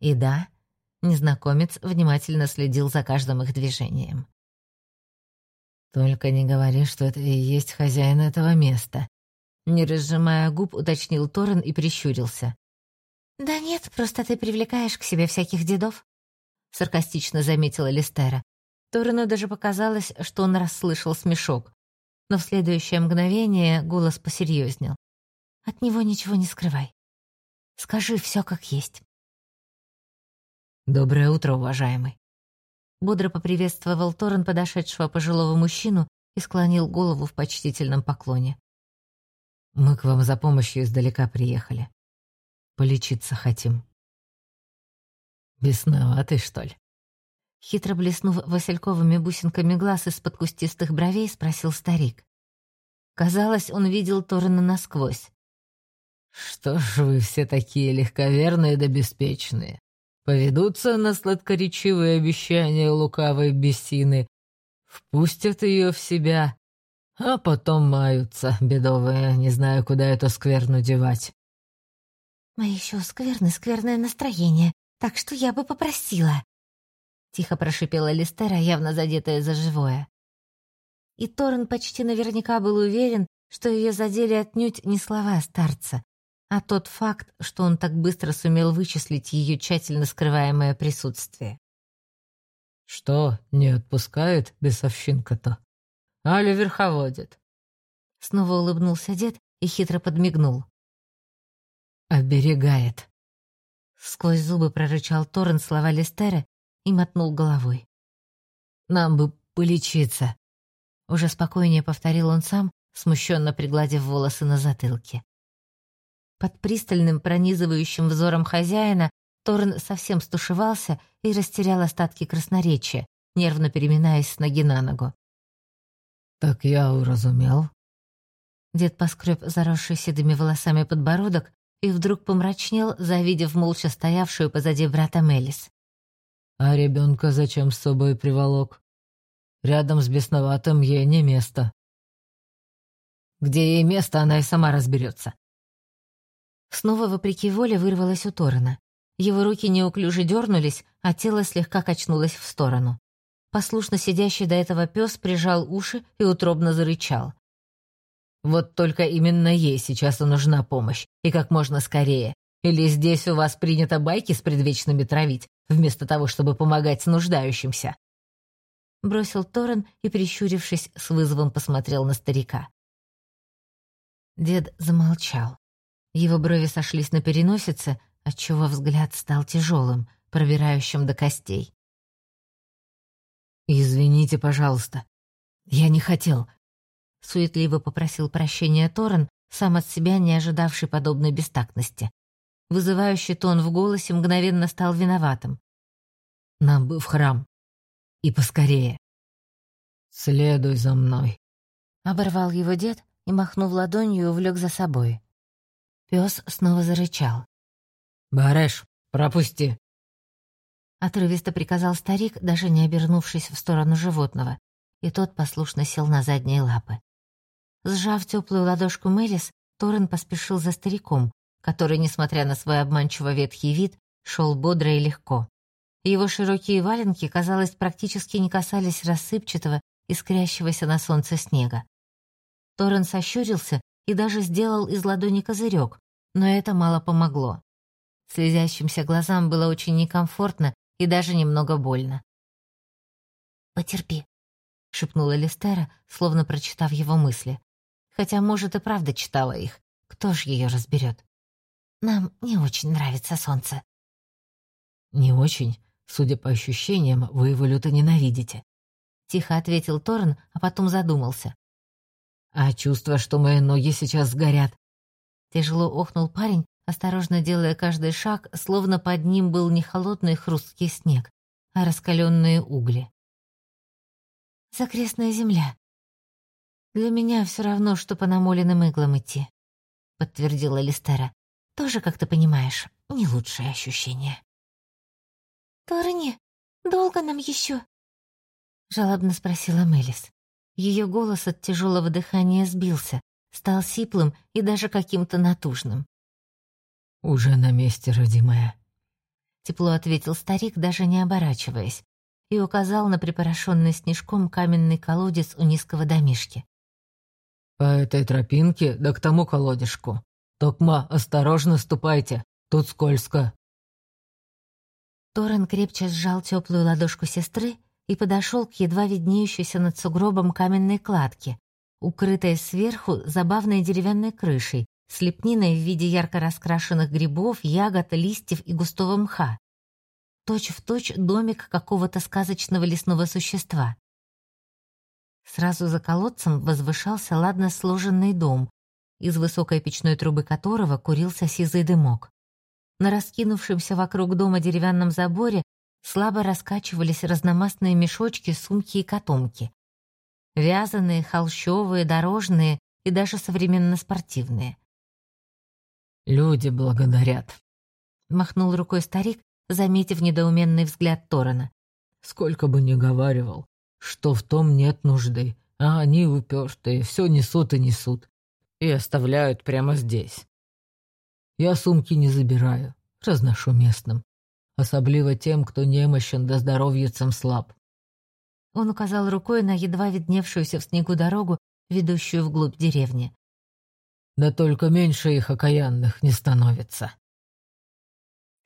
И да, незнакомец внимательно следил за каждым их движением. «Только не говори, что это и есть хозяин этого места», не разжимая губ, уточнил Торрен и прищурился. «Да нет, просто ты привлекаешь к себе всяких дедов», — саркастично заметила Листера. Торрену даже показалось, что он расслышал смешок. Но в следующее мгновение голос посерьезнел. «От него ничего не скрывай. Скажи все как есть». «Доброе утро, уважаемый». Бодро поприветствовал Торрен подошедшего пожилого мужчину и склонил голову в почтительном поклоне. «Мы к вам за помощью издалека приехали. Полечиться хотим». «Бесноватый, что ли?» Хитро блеснув васильковыми бусинками глаз из-под кустистых бровей, спросил старик. Казалось, он видел Торрена насквозь. «Что ж вы все такие легковерные да беспечные? Поведутся на сладкоречивые обещания лукавой бесины, впустят ее в себя, а потом маются, бедовые, не знаю, куда эту скверну девать». «А еще скверное-скверное настроение, так что я бы попросила», — тихо прошипела Листера, явно задетая за живое. И Торрен почти наверняка был уверен, что ее задели отнюдь не слова старца, а тот факт, что он так быстро сумел вычислить ее тщательно скрываемое присутствие. «Что, не отпускает бесовщинка-то? Аля верховодит?» Снова улыбнулся дед и хитро подмигнул. «Оберегает». Сквозь зубы прорычал Торрен слова Листеры и мотнул головой. «Нам бы полечиться», — уже спокойнее повторил он сам, смущенно пригладив волосы на затылке. Под пристальным пронизывающим взором хозяина Торн совсем стушевался и растерял остатки красноречия, нервно переминаясь с ноги на ногу. «Так я уразумел». Дед поскреб заросший седыми волосами подбородок и вдруг помрачнел, завидев молча стоявшую позади брата Мелис. А ребенка зачем с собой приволок? Рядом с бесноватым ей не место. Где ей место, она и сама разберется. Снова, вопреки воле, вырвалась у Торена. Его руки неуклюже дернулись, а тело слегка качнулось в сторону. Послушно сидящий до этого пес прижал уши и утробно зарычал. Вот только именно ей сейчас и нужна помощь, и как можно скорее. Или здесь у вас принято байки с предвечными травить, вместо того, чтобы помогать нуждающимся?» Бросил Торрен и, прищурившись, с вызовом посмотрел на старика. Дед замолчал. Его брови сошлись на переносице, отчего взгляд стал тяжелым, пробирающим до костей. «Извините, пожалуйста. Я не хотел», — суетливо попросил прощения Торрен, сам от себя не ожидавший подобной бестактности. Вызывающий тон в голосе мгновенно стал виноватым. «Нам бы в храм. И поскорее. Следуй за мной». Оборвал его дед и, махнув ладонью, увлек за собой. Пес снова зарычал. «Бареш, пропусти!» Отрывисто приказал старик, даже не обернувшись в сторону животного, и тот послушно сел на задние лапы. Сжав теплую ладошку Мелис, Торрен поспешил за стариком, который, несмотря на свой обманчиво ветхий вид, шел бодро и легко. Его широкие валенки, казалось, практически не касались рассыпчатого, искрящегося на солнце снега. Торрен сощурился и даже сделал из ладони козырек, но это мало помогло. Слезящимся глазам было очень некомфортно и даже немного больно. «Потерпи», — шепнула Листера, словно прочитав его мысли. Хотя, может, и правда читала их. Кто ж ее разберет? Нам не очень нравится солнце». «Не очень. Судя по ощущениям, вы его люто ненавидите», — тихо ответил Торн, а потом задумался. «А чувство, что мои ноги сейчас сгорят?» Тяжело охнул парень, осторожно делая каждый шаг, словно под ним был не холодный хрусткий снег, а раскаленные угли. «Закрестная земля. Для меня все равно, что по намоленным иглам идти», — подтвердила Листера. Тоже, как ты понимаешь, не лучшее ощущение. «Торни, долго нам еще?» — жалобно спросила Мелис. Ее голос от тяжелого дыхания сбился, стал сиплым и даже каким-то натужным. «Уже на месте, родимая», — тепло ответил старик, даже не оборачиваясь, и указал на припорошенный снежком каменный колодец у низкого домишки. «По этой тропинке, да к тому колодежку. Токма, осторожно ступайте, тут скользко». Торрен крепче сжал теплую ладошку сестры и подошел к едва виднеющейся над сугробом каменной кладке, укрытой сверху забавной деревянной крышей, с лепниной в виде ярко раскрашенных грибов, ягод, листьев и густого мха. Точь в точь домик какого-то сказочного лесного существа. Сразу за колодцем возвышался ладно сложенный дом, из высокой печной трубы которого курился сизый дымок. На раскинувшемся вокруг дома деревянном заборе слабо раскачивались разномастные мешочки, сумки и котомки. Вязаные, холщовые, дорожные и даже современно-спортивные. «Люди благодарят», — махнул рукой старик, заметив недоуменный взгляд Торана. «Сколько бы ни говаривал, что в том нет нужды, а они упертые, все несут и несут, и оставляют прямо здесь. Я сумки не забираю, разношу местным. Особливо тем, кто немощен да здоровьицем слаб. Он указал рукой на едва видневшуюся в снегу дорогу, ведущую вглубь деревни. Да только меньше их окаянных не становится.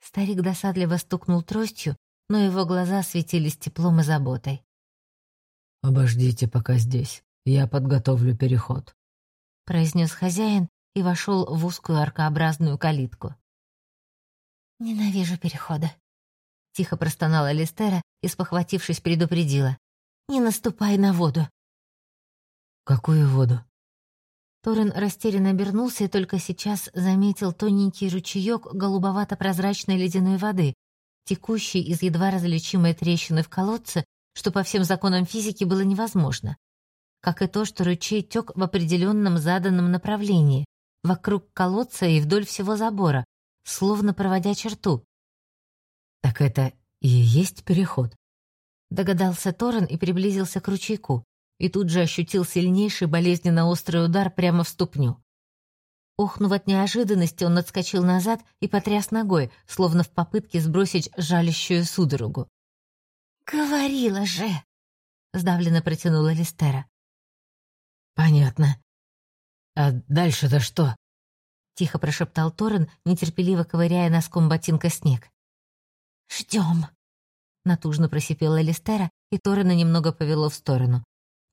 Старик досадливо стукнул тростью, но его глаза светились теплом и заботой. «Обождите пока здесь, я подготовлю переход», — произнес хозяин и вошел в узкую аркообразную калитку. «Ненавижу переходы», — тихо простонала Листера и, спохватившись, предупредила. «Не наступай на воду». «Какую воду?» Торрен растерянно обернулся и только сейчас заметил тоненький ручеек голубовато-прозрачной ледяной воды, текущий из едва различимой трещины в колодце, что по всем законам физики было невозможно. Как и то, что ручей тек в определенном заданном направлении, вокруг колодца и вдоль всего забора, словно проводя черту. «Так это и есть переход?» Догадался Торрен и приблизился к ручейку, и тут же ощутил сильнейший болезненно острый удар прямо в ступню. Охнув от неожиданности, он отскочил назад и потряс ногой, словно в попытке сбросить жалящую судорогу. «Говорила же!» — сдавленно протянула Листера. «Понятно. А дальше-то что?» — тихо прошептал Торрен, нетерпеливо ковыряя носком ботинка снег. «Ждем!» — натужно просипела Листера, и Торрена немного повело в сторону.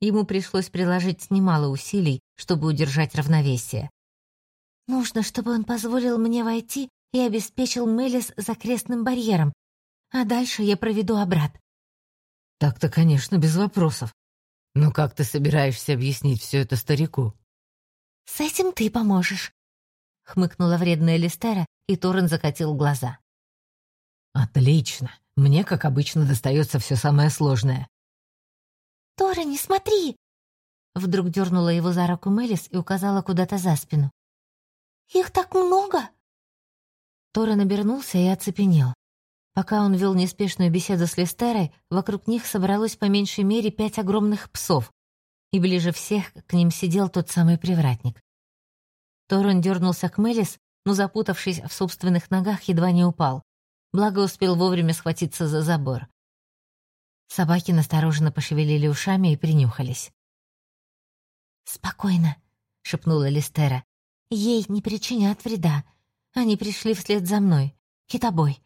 Ему пришлось приложить немало усилий, чтобы удержать равновесие. «Нужно, чтобы он позволил мне войти и обеспечил Мелис за крестным барьером, а дальше я проведу обрат». «Так-то, конечно, без вопросов. Но как ты собираешься объяснить все это старику?» «С этим ты поможешь», — хмыкнула вредная Листера, и Торрен закатил глаза. «Отлично. Мне, как обычно, достается все самое сложное». «Тора, не смотри!» Вдруг дернула его за руку Мелис и указала куда-то за спину. «Их так много!» Торрен обернулся и оцепенел. Пока он вел неспешную беседу с Листерой, вокруг них собралось по меньшей мере пять огромных псов, и ближе всех к ним сидел тот самый привратник. Торрен дернулся к Мелис, но, запутавшись в собственных ногах, едва не упал. Благо успел вовремя схватиться за забор. Собаки настороженно пошевелили ушами и принюхались. «Спокойно», — шепнула Листера. «Ей не причинят вреда. Они пришли вслед за мной. Китобой.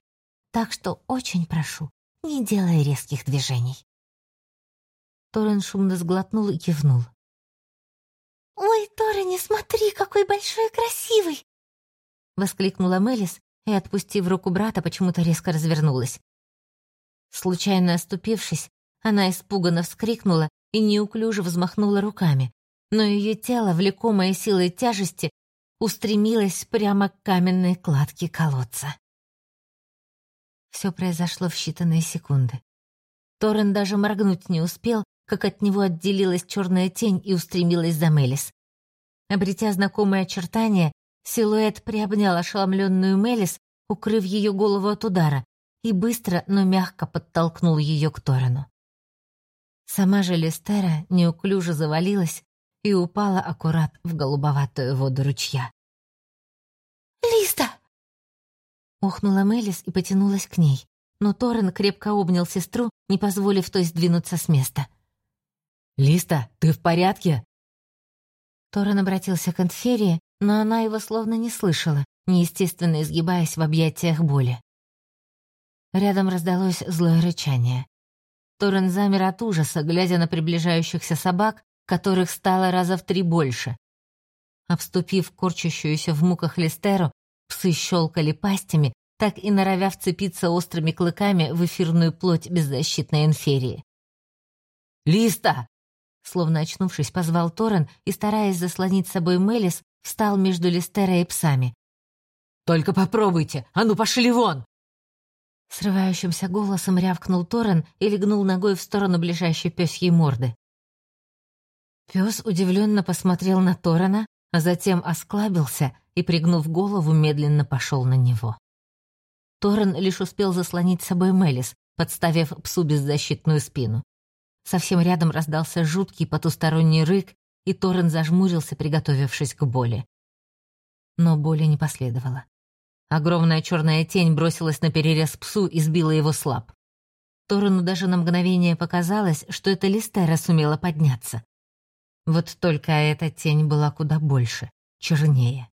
Так что очень прошу, не делай резких движений». Торрен шумно сглотнул и кивнул. «Ой, Торрен, смотри, какой большой и красивый!» Воскликнула Мелис и, отпустив руку брата, почему-то резко развернулась. Случайно оступившись, она испуганно вскрикнула и неуклюже взмахнула руками, но ее тело, влекомое силой тяжести, устремилось прямо к каменной кладке колодца. Все произошло в считанные секунды. Торрен даже моргнуть не успел, как от него отделилась черная тень и устремилась за Мелис. Обретя знакомые очертания, силуэт приобнял ошеломленную Мелис, укрыв ее голову от удара, и быстро, но мягко подтолкнул ее к Торану. Сама же Листера неуклюже завалилась и упала аккурат в голубоватую воду ручья. «Листа!» Охнула Мелис и потянулась к ней, но Торрен крепко обнял сестру, не позволив той сдвинуться с места. «Листа, ты в порядке?» Торрен обратился к Энферии, но она его словно не слышала, неестественно изгибаясь в объятиях боли. Рядом раздалось злое рычание. Торрен замер от ужаса, глядя на приближающихся собак, которых стало раза в три больше. Обступив корчащуюся в муках Листеру, псы щелкали пастями, так и норовя вцепиться острыми клыками в эфирную плоть беззащитной инферии. «Листа!» Словно очнувшись, позвал Торрен и, стараясь заслонить собой Мелис, встал между Листерой и псами. «Только попробуйте! А ну, пошли вон!» Срывающимся голосом рявкнул Торрен и легнул ногой в сторону ближайшей пёсьей морды. Пес удивленно посмотрел на Торрена, а затем осклабился и, пригнув голову, медленно пошел на него. Торрен лишь успел заслонить собой Мелис, подставив псу беззащитную спину. Совсем рядом раздался жуткий потусторонний рык, и Торрен зажмурился, приготовившись к боли. Но боли не последовало. Огромная черная тень бросилась на перерез псу и сбила его слаб. Торену даже на мгновение показалось, что это Листера сумела подняться. Вот только эта тень была куда больше, чернее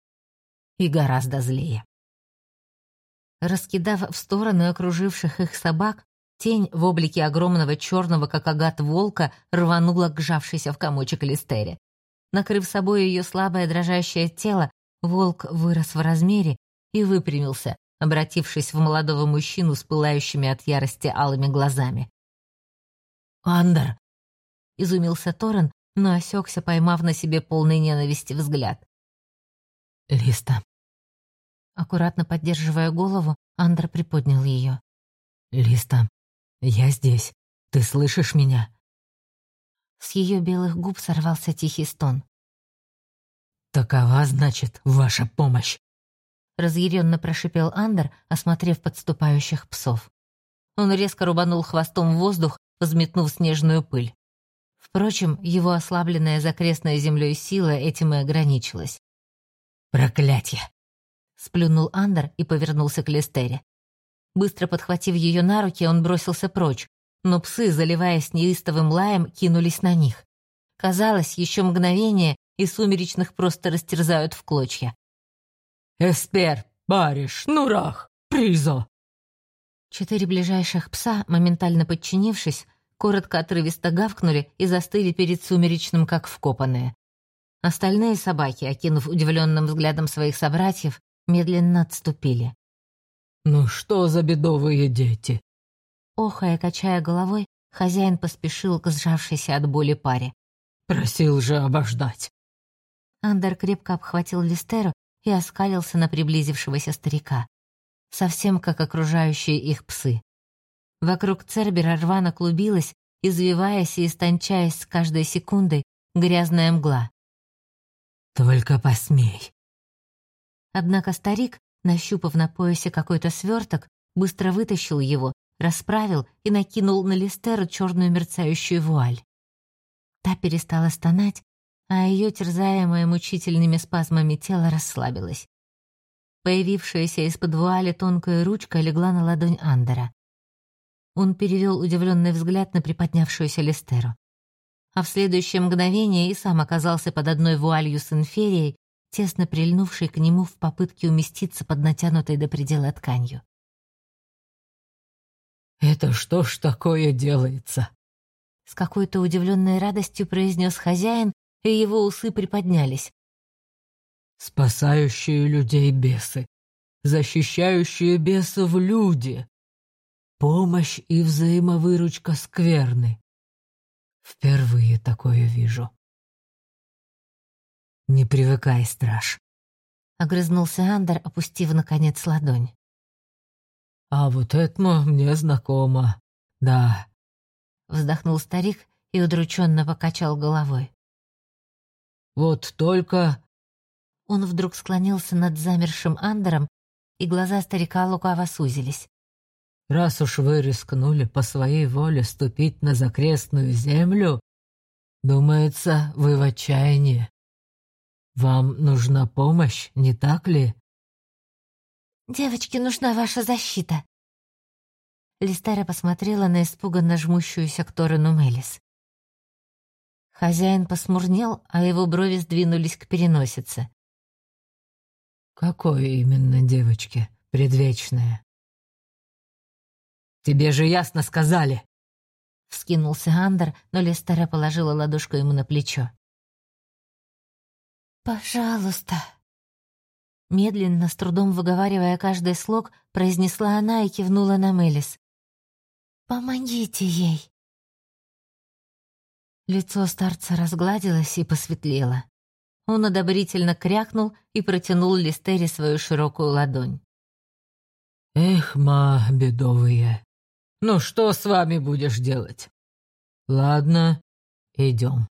и гораздо злее. Раскидав в стороны окруживших их собак, тень в облике огромного черного, как агат волка, рванула к жавшейся в комочек Листере. Накрыв собой ее слабое дрожащее тело, волк вырос в размере и выпрямился, обратившись в молодого мужчину с пылающими от ярости алыми глазами. «Андер!» — изумился Торрен, но осекся, поймав на себе полный ненависти взгляд. «Листа». Аккуратно поддерживая голову, Андер приподнял ее. «Листа, я здесь. Ты слышишь меня?» С ее белых губ сорвался тихий стон. «Такова, значит, ваша помощь!» Разъяренно прошипел Андер, осмотрев подступающих псов. Он резко рубанул хвостом в воздух, взметнув снежную пыль. Впрочем, его ослабленная закрестной землей сила этим и ограничилась. «Проклятье!» — сплюнул Андер и повернулся к Листере. Быстро подхватив ее на руки, он бросился прочь, но псы, заливаясь неистовым лаем, кинулись на них. Казалось, еще мгновение, и сумеречных просто растерзают в клочья. «Эспер, бариш, нурах, призо!» Четыре ближайших пса, моментально подчинившись, коротко отрывисто гавкнули и застыли перед сумеречным, как вкопанные. Остальные собаки, окинув удивленным взглядом своих собратьев, медленно отступили. «Ну что за бедовые дети?» Охая, качая головой, хозяин поспешил к сжавшейся от боли паре. «Просил же обождать!» Андер крепко обхватил Листеру и оскалился на приблизившегося старика. Совсем как окружающие их псы. Вокруг Цербера рвано клубилась, извиваясь и истончаясь с каждой секундой, грязная мгла. «Только посмей!» Однако старик, нащупав на поясе какой-то сверток, быстро вытащил его, расправил и накинул на Листеру черную мерцающую вуаль. Та перестала стонать, а ее терзаемое мучительными спазмами тело расслабилось. Появившаяся из-под вуали тонкая ручка легла на ладонь Андера. Он перевел удивленный взгляд на приподнявшуюся Листеру. А в следующее мгновение и сам оказался под одной вуалью с инферией, тесно прильнувшей к нему в попытке уместиться под натянутой до предела тканью. «Это что ж такое делается?» С какой-то удивленной радостью произнес хозяин, и его усы приподнялись. «Спасающие людей бесы, защищающие бесов люди, помощь и взаимовыручка скверны. Впервые такое вижу». «Не привыкай, страж», — огрызнулся Андер, опустив, наконец, ладонь. «А вот это мне знакомо, да», — вздохнул старик и удрученно покачал головой. «Вот только...» Он вдруг склонился над замершим Андером, и глаза старика лукаво сузились. Раз уж вы рискнули по своей воле ступить на закрестную землю, думается, вы в отчаянии. Вам нужна помощь, не так ли?» «Девочке нужна ваша защита». Листера посмотрела на испуганно жмущуюся к Торену Мелис. Хозяин посмурнел, а его брови сдвинулись к переносице. «Какое именно девочки, предвечная?» «Тебе же ясно сказали!» Вскинулся Андер, но Листера положила ладошку ему на плечо. «Пожалуйста!» Медленно, с трудом выговаривая каждый слог, произнесла она и кивнула на Мелис. «Помогите ей!» Лицо старца разгладилось и посветлело. Он одобрительно крякнул и протянул Листере свою широкую ладонь. «Эх, ма, бедовые! Ну что с вами будешь делать? Ладно, идем.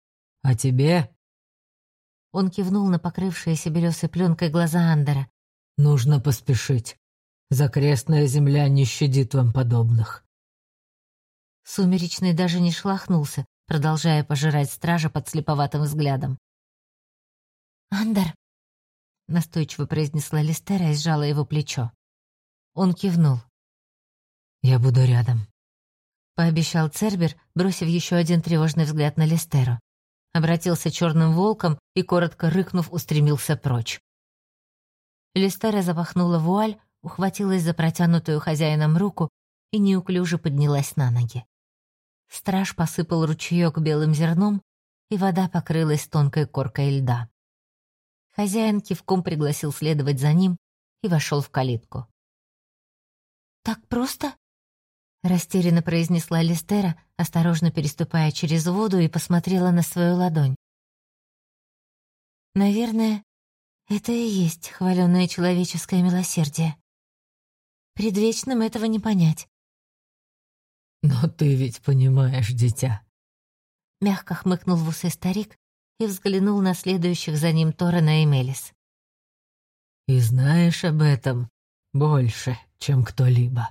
А тебе он кивнул на покрывшиеся белесой пленкой глаза Андера. «Нужно поспешить. Закрестная земля не щадит вам подобных». Сумеречный даже не шлахнулся, продолжая пожирать стража под слеповатым взглядом. «Андер!» — настойчиво произнесла Листера и сжала его плечо. Он кивнул. «Я буду рядом», — пообещал Цербер, бросив еще один тревожный взгляд на Листеру обратился черным волком и, коротко рыкнув, устремился прочь. Листера запахнула вуаль, ухватилась за протянутую хозяином руку и неуклюже поднялась на ноги. Страж посыпал ручеек белым зерном, и вода покрылась тонкой коркой льда. Хозяин кивком пригласил следовать за ним и вошел в калитку. «Так просто?» Растерянно произнесла Листера, осторожно переступая через воду и посмотрела на свою ладонь. Наверное, это и есть хваленное человеческое милосердие. Предвечным этого не понять. «Но ты ведь понимаешь, дитя». Мягко хмыкнул в усы старик и взглянул на следующих за ним Торана и Мелис. «И знаешь об этом больше, чем кто-либо».